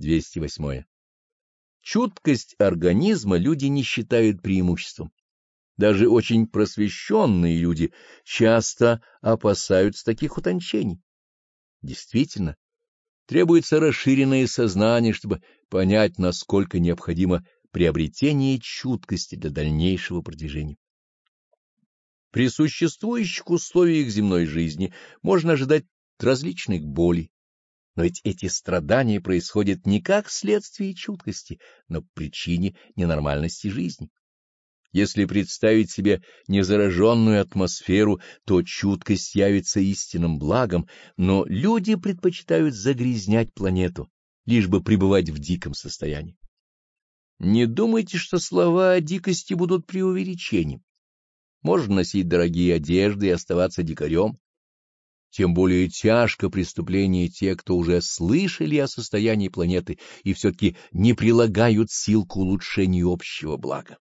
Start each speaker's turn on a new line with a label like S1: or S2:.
S1: 208. Чуткость организма люди не считают преимуществом. Даже очень просвещенные люди часто опасаются таких утончений. Действительно, требуется расширенное сознание, чтобы понять, насколько необходимо приобретение чуткости для дальнейшего продвижения. При существующих условиях земной жизни можно ожидать различных болей, но ведь эти страдания происходят не как следствие чуткости, но причине ненормальности жизни. Если представить себе незараженную атмосферу, то чуткость явится истинным благом, но люди предпочитают загрязнять планету, лишь бы пребывать в диком состоянии. Не думайте, что слова о дикости будут преувеличением. Можно носить дорогие одежды и оставаться дикарем. Тем более тяжко преступление те, кто уже слышали о состоянии планеты и все-таки не прилагают сил к улучшению общего блага.